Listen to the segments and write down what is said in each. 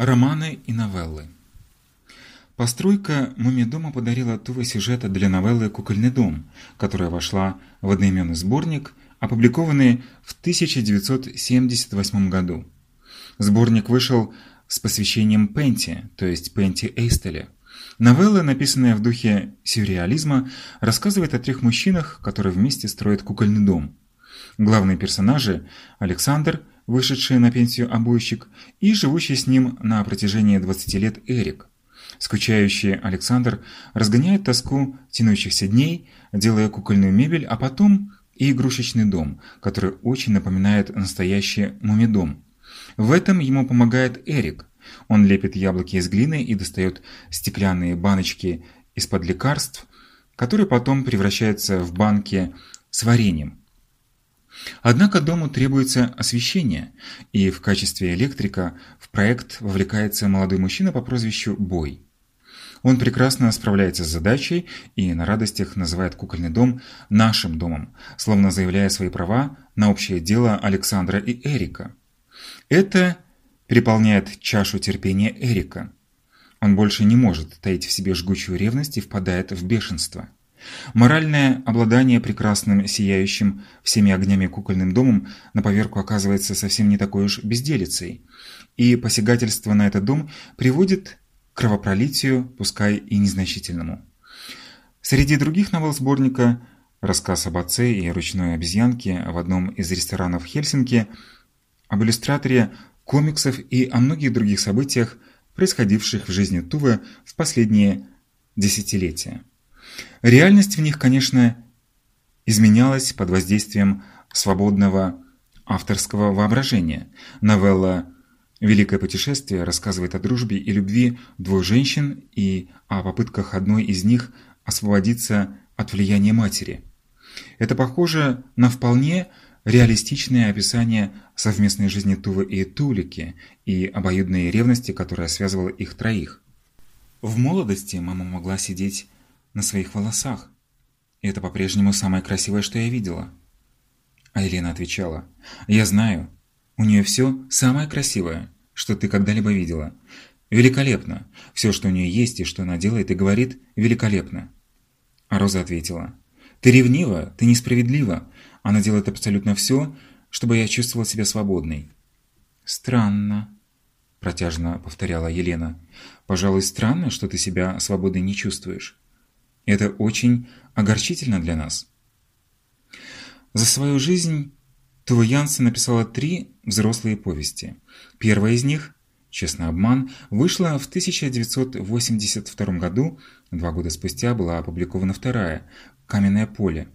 Романы и новеллы. Постройка «Мумидома» подарила Туве сюжета для новеллы «Кукольный дом», которая вошла в одноименный сборник, опубликованный в 1978 году. Сборник вышел с посвящением Пенти, то есть Пенти Эйстеля. Новелла, написанная в духе сюрреализма, рассказывает о трех мужчинах, которые вместе строят кукольный дом. Главные персонажи – Александр, вышедший на пенсию обойщик, и живущий с ним на протяжении 20 лет Эрик. Скучающий Александр разгоняет тоску тянущихся дней, делая кукольную мебель, а потом и игрушечный дом, который очень напоминает настоящий мумидом. В этом ему помогает Эрик. Он лепит яблоки из глины и достает стеклянные баночки из-под лекарств, которые потом превращаются в банки с вареньем. Однако дому требуется освещение, и в качестве электрика в проект вовлекается молодой мужчина по прозвищу Бой. Он прекрасно справляется с задачей и на радостях называет кукольный дом «нашим домом», словно заявляя свои права на общее дело Александра и Эрика. Это переполняет чашу терпения Эрика. Он больше не может таить в себе жгучую ревность и впадает в бешенство. Моральное обладание прекрасным, сияющим всеми огнями кукольным домом на поверку оказывается совсем не такой уж безделицей, и посягательство на этот дом приводит к кровопролитию, пускай и незначительному. Среди других новелл сборника «Рассказ об отце и ручной обезьянке» в одном из ресторанов Хельсинки, об иллюстраторе комиксов и о многих других событиях, происходивших в жизни Тувы в последние десятилетия. Реальность в них, конечно, изменялась под воздействием свободного авторского воображения. Новелла «Великое путешествие» рассказывает о дружбе и любви двух женщин и о попытках одной из них освободиться от влияния матери. Это похоже на вполне реалистичное описание совместной жизни Тувы и Тулики и обоюдной ревности, которая связывала их троих. В молодости мама могла сидеть на своих волосах. И это по-прежнему самое красивое, что я видела. А Елена отвечала, «Я знаю, у нее все самое красивое, что ты когда-либо видела. Великолепно. Все, что у нее есть и что она делает и говорит, великолепно». А Роза ответила, «Ты ревнива, ты несправедлива. Она делает абсолютно все, чтобы я чувствовала себя свободной». «Странно», – протяжно повторяла Елена. «Пожалуй, странно, что ты себя свободной не чувствуешь. Это очень огорчительно для нас. За свою жизнь Тува Янсен написала три взрослые повести. Первая из них «Честный обман» вышла в 1982 году, два года спустя была опубликована вторая «Каменное поле».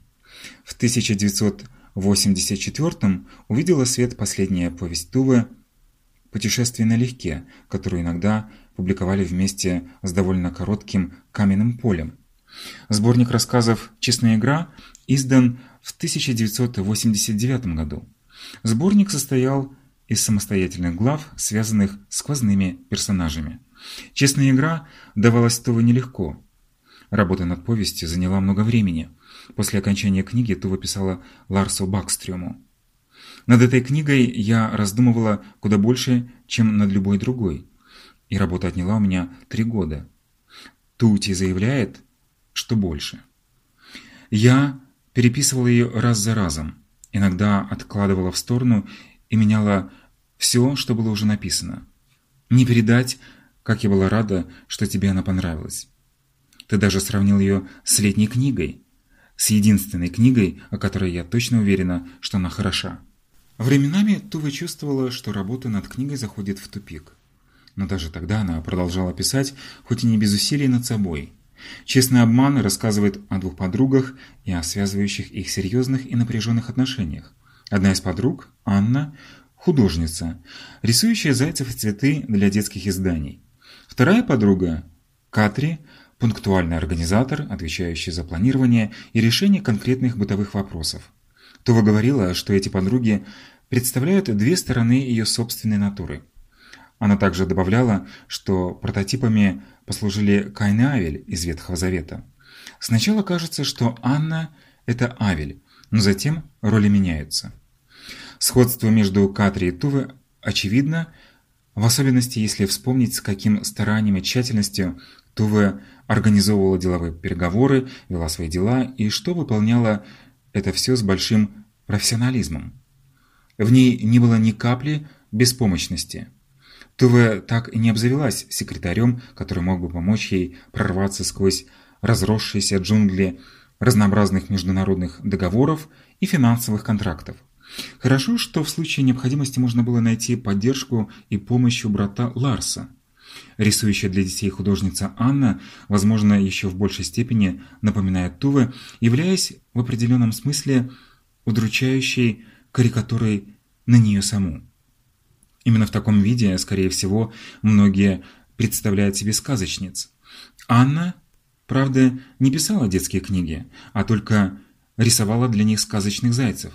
В 1984 увидела свет последняя повесть Тувы «Путешествие налегке», которую иногда публиковали вместе с довольно коротким «Каменным полем». Сборник рассказов «Честная игра» издан в 1989 году. Сборник состоял из самостоятельных глав, связанных сквозными персонажами. «Честная игра» давалась Туве нелегко. Работа над повестью заняла много времени. После окончания книги Тува писала Ларсу Бакстрюму. Над этой книгой я раздумывала куда больше, чем над любой другой. И работа отняла у меня три года. Тути заявляет, что больше. Я переписывала ее раз за разом, иногда откладывала в сторону и меняла все, что было уже написано. Не передать, как я была рада, что тебе она понравилась. Ты даже сравнил ее с летней книгой, с единственной книгой, о которой я точно уверена, что она хороша. Временами Тува чувствовала, что работа над книгой заходит в тупик. Но даже тогда она продолжала писать, хоть и не без усилий над собой – Честный обман рассказывает о двух подругах и о связывающих их серьезных и напряженных отношениях. Одна из подруг, Анна, художница, рисующая зайцев и цветы для детских изданий. Вторая подруга, Катри, пунктуальный организатор, отвечающий за планирование и решение конкретных бытовых вопросов. Това говорила, что эти подруги представляют две стороны ее собственной натуры. Она также добавляла, что прототипами послужили Каин и Авель из Ветхого Завета. Сначала кажется, что Анна – это Авель, но затем роли меняются. Сходство между Катри и Тувы очевидно, В особенности, если вспомнить, с каким старанием и тщательностью Туве организовывала деловые переговоры, вела свои дела и что выполняла это все с большим профессионализмом. В ней не было ни капли беспомощности. Туве так и не обзавелась секретарем, который мог бы помочь ей прорваться сквозь разросшиеся джунгли разнообразных международных договоров и финансовых контрактов. Хорошо, что в случае необходимости можно было найти поддержку и помощь у брата Ларса. Рисующая для детей художница Анна, возможно, еще в большей степени напоминает Туве, являясь в определенном смысле удручающей карикатурой на нее саму. Именно в таком виде, скорее всего, многие представляют себе сказочниц. Анна, правда, не писала детские книги, а только рисовала для них сказочных зайцев.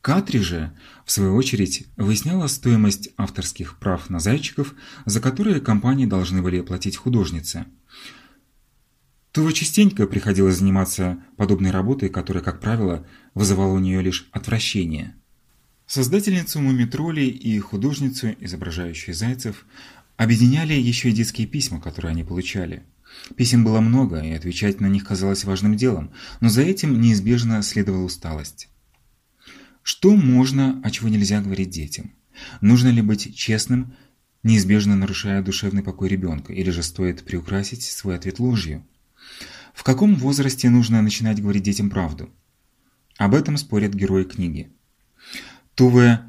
Катри же, в свою очередь, выясняла стоимость авторских прав на зайчиков, за которые компании должны были платить художнице. Тува частенько приходилось заниматься подобной работой, которая, как правило, вызывала у нее лишь отвращение. Создательницу мумитролей и художницу, изображающую зайцев, объединяли еще и детские письма, которые они получали. Писем было много, и отвечать на них казалось важным делом, но за этим неизбежно следовала усталость. Что можно, а чего нельзя говорить детям? Нужно ли быть честным, неизбежно нарушая душевный покой ребенка, или же стоит приукрасить свой ответ ложью? В каком возрасте нужно начинать говорить детям правду? Об этом спорят герои книги. Туве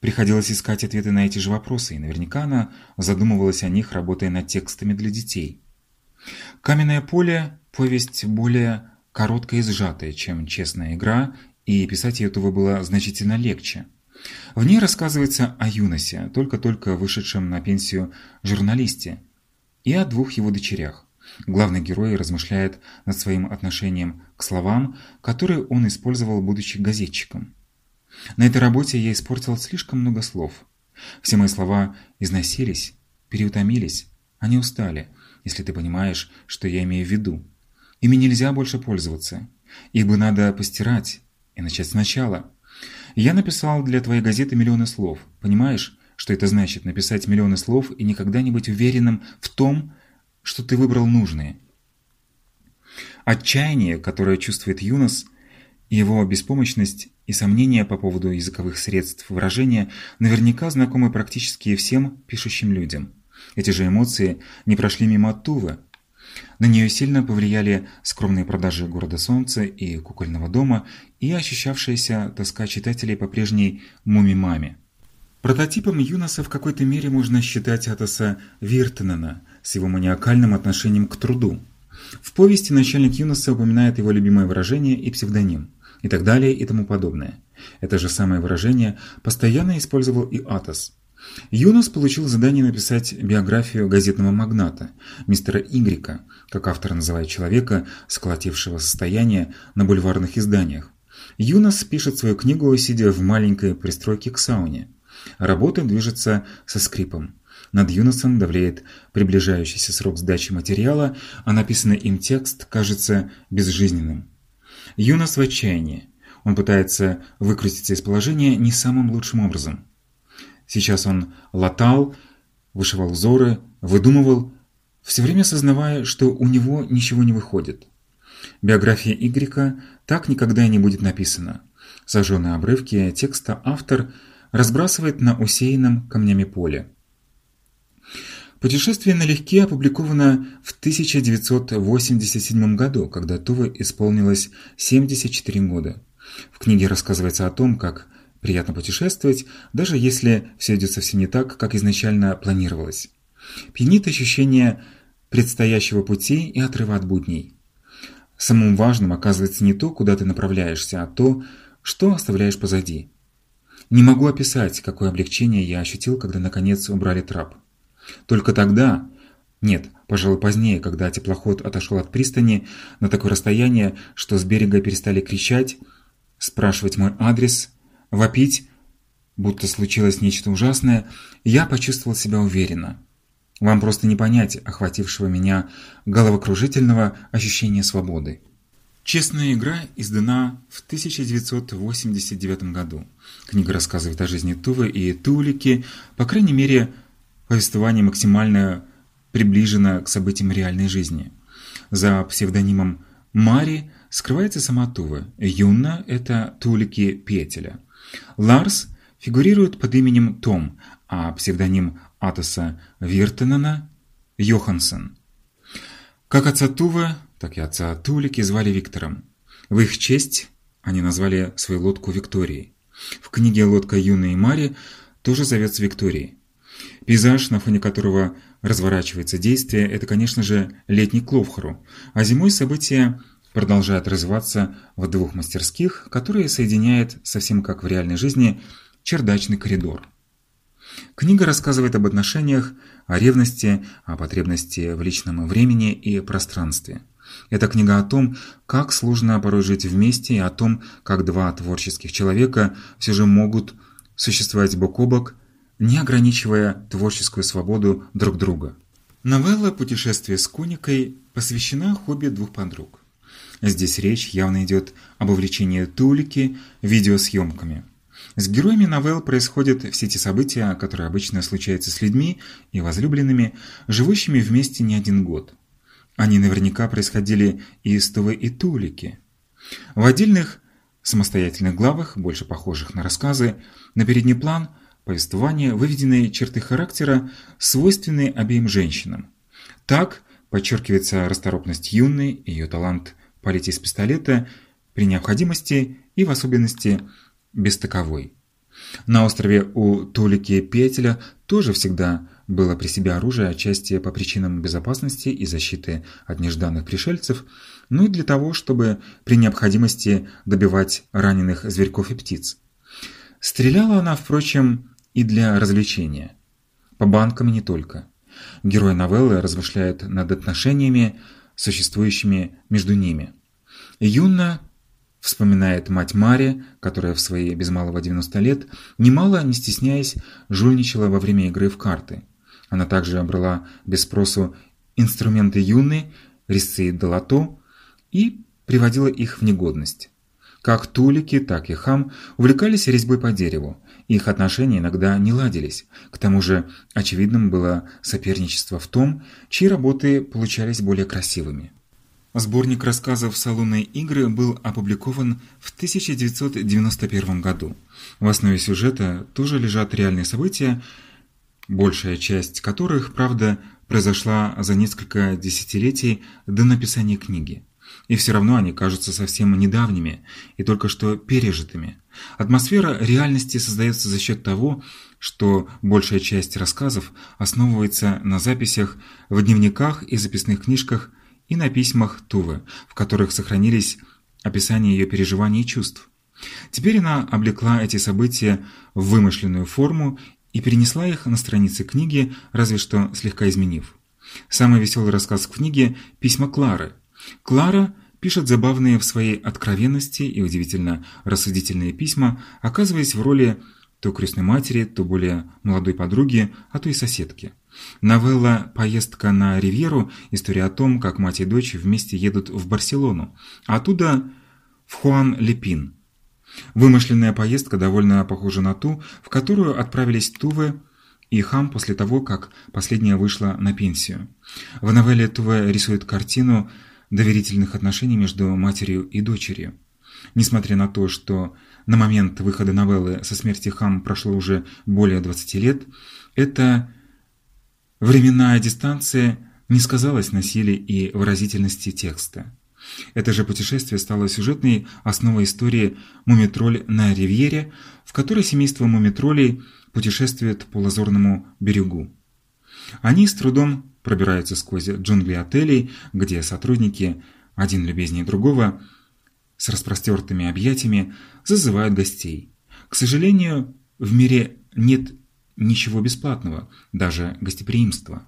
приходилось искать ответы на эти же вопросы, и наверняка она задумывалась о них, работая над текстами для детей. «Каменное поле» – повесть более короткая и сжатая, чем «Честная игра» и писать ее Туве было значительно легче. В ней рассказывается о Юносе, только-только вышедшем на пенсию журналисте, и о двух его дочерях. Главный герой размышляет над своим отношением к словам, которые он использовал, будучи газетчиком. На этой работе я испортил слишком много слов. Все мои слова износились, переутомились, они устали, если ты понимаешь, что я имею в виду. Ими нельзя больше пользоваться. Их бы надо постирать, и начать сначала. Я написал для твоей газеты миллионы слов. Понимаешь, что это значит написать миллионы слов и никогда не быть уверенным в том, что ты выбрал нужные? Отчаяние, которое чувствует Юнос, его беспомощность и сомнения по поводу языковых средств выражения наверняка знакомы практически всем пишущим людям. Эти же эмоции не прошли мимо Тувы, на нее сильно повлияли скромные продажи «Города солнца» и «Кукольного дома» и ощущавшаяся тоска читателей по прежней «Муми-маме». Прототипом Юноса в какой-то мере можно считать Атоса Виртенена с его маниакальным отношением к труду. В повести начальник Юноса упоминает его любимое выражение и псевдоним, и так далее и тому подобное. Это же самое выражение постоянно использовал и Атос – Юнос получил задание написать биографию газетного магната, мистера Игрика, как автор называет человека, сколотившего состояние на бульварных изданиях. Юнос пишет свою книгу, сидя в маленькой пристройке к сауне. Работа движется со скрипом. Над Юносом давлеет приближающийся срок сдачи материала, а написанный им текст кажется безжизненным. Юнос в отчаянии. Он пытается выкрутиться из положения не самым лучшим образом. Сейчас он латал, вышивал узоры, выдумывал, все время сознавая, что у него ничего не выходит. Биография Игрека так никогда и не будет написана. Сожженные обрывки текста автор разбрасывает на усеянном камнями поле. Путешествие налегке опубликовано в 1987 году, когда Туве исполнилось 74 года. В книге рассказывается о том, как Приятно путешествовать, даже если все идет совсем не так, как изначально планировалось. Пьянит ощущение предстоящего пути и отрыва от будней. Самым важным оказывается не то, куда ты направляешься, а то, что оставляешь позади. Не могу описать, какое облегчение я ощутил, когда наконец убрали трап. Только тогда, нет, пожалуй, позднее, когда теплоход отошел от пристани на такое расстояние, что с берега перестали кричать, спрашивать мой адрес вопить, будто случилось нечто ужасное, я почувствовал себя уверенно. Вам просто не понять охватившего меня головокружительного ощущения свободы. Честная игра издана в 1989 году. Книга рассказывает о жизни Тувы и Тулики, по крайней мере, Повествование максимально приближено к событиям реальной жизни. За псевдонимом Мари скрывается сама Тува. Юнна – это Тулики Петеля. Ларс фигурирует под именем Том, а псевдоним Атоса Виртенена – Йоханссон. Как отца Тувы, так и отца Тулики звали Виктором. В их честь они назвали свою лодку Викторией. В книге «Лодка Юны и Мари» тоже зовется Викторией. Пейзаж, на фоне которого разворачивается действие, это, конечно же, летний Кловхору, а зимой события продолжают развиваться в двух мастерских, которые соединяет, совсем как в реальной жизни, чердачный коридор. Книга рассказывает об отношениях, о ревности, о потребности в личном времени и пространстве. Это книга о том, как сложно порой жить вместе и о том, как два творческих человека все же могут существовать бок о бок, не ограничивая творческую свободу друг друга. Новелла «Путешествие с Куникой» посвящена хобби двух подруг. Здесь речь явно идет об увлечении Тулики видеосъемками. С героями новелл происходят все те события, которые обычно случаются с людьми и возлюбленными, живущими вместе не один год. Они наверняка происходили и из Тувы и Тулики. В отдельных самостоятельных главах, больше похожих на рассказы, на передний план повествования выведены черты характера, свойственные обеим женщинам. Так подчеркивается расторопность юной, ее талант палить из пистолета при необходимости и в особенности без таковой. На острове у Толики Петеля тоже всегда было при себе оружие, отчасти по причинам безопасности и защиты от нежданных пришельцев, но и для того, чтобы при необходимости добивать раненых зверьков и птиц. Стреляла она, впрочем, и для развлечения. По банкам не только. Герой новеллы размышляет над отношениями, существующими между ними. Юнна вспоминает мать Мари, которая в свои без малого 90 лет, немало не стесняясь, жульничала во время игры в карты. Она также обрала без спросу инструменты Юны, резцы и долото и приводила их в негодность. Как Тулики, так и Хам увлекались резьбой по дереву. Их отношения иногда не ладились. К тому же очевидным было соперничество в том, чьи работы получались более красивыми. Сборник рассказов «Салонные игры» был опубликован в 1991 году. В основе сюжета тоже лежат реальные события, большая часть которых, правда, произошла за несколько десятилетий до написания книги. И все равно они кажутся совсем недавними и только что пережитыми. Атмосфера реальности создается за счет того, что большая часть рассказов основывается на записях в дневниках и записных книжках – и на письмах Тувы, в которых сохранились описания ее переживаний и чувств. Теперь она облекла эти события в вымышленную форму и перенесла их на страницы книги, разве что слегка изменив. Самый веселый рассказ в книге – «Письма Клары». Клара пишет забавные в своей откровенности и удивительно рассудительные письма, оказываясь в роли то крестной матери, то более молодой подруги, а то и соседки. Новелла «Поездка на Ривьеру» – история о том, как мать и дочь вместе едут в Барселону, а оттуда в Хуан-Лепин. Вымышленная поездка довольно похожа на ту, в которую отправились Туве и Хам после того, как последняя вышла на пенсию. В новелле Туве рисует картину доверительных отношений между матерью и дочерью. Несмотря на то, что на момент выхода новеллы со смерти Хам прошло уже более 20 лет, это Временная дистанция не сказалась на силе и выразительности текста. Это же путешествие стало сюжетной основой истории «Мумитроль на Ривьере», в которой семейство мумитролей путешествует по лазурному берегу. Они с трудом пробираются сквозь джунгли отелей, где сотрудники, один любезнее другого, с распростертыми объятиями, зазывают гостей. К сожалению, в мире нет ничего бесплатного, даже гостеприимства.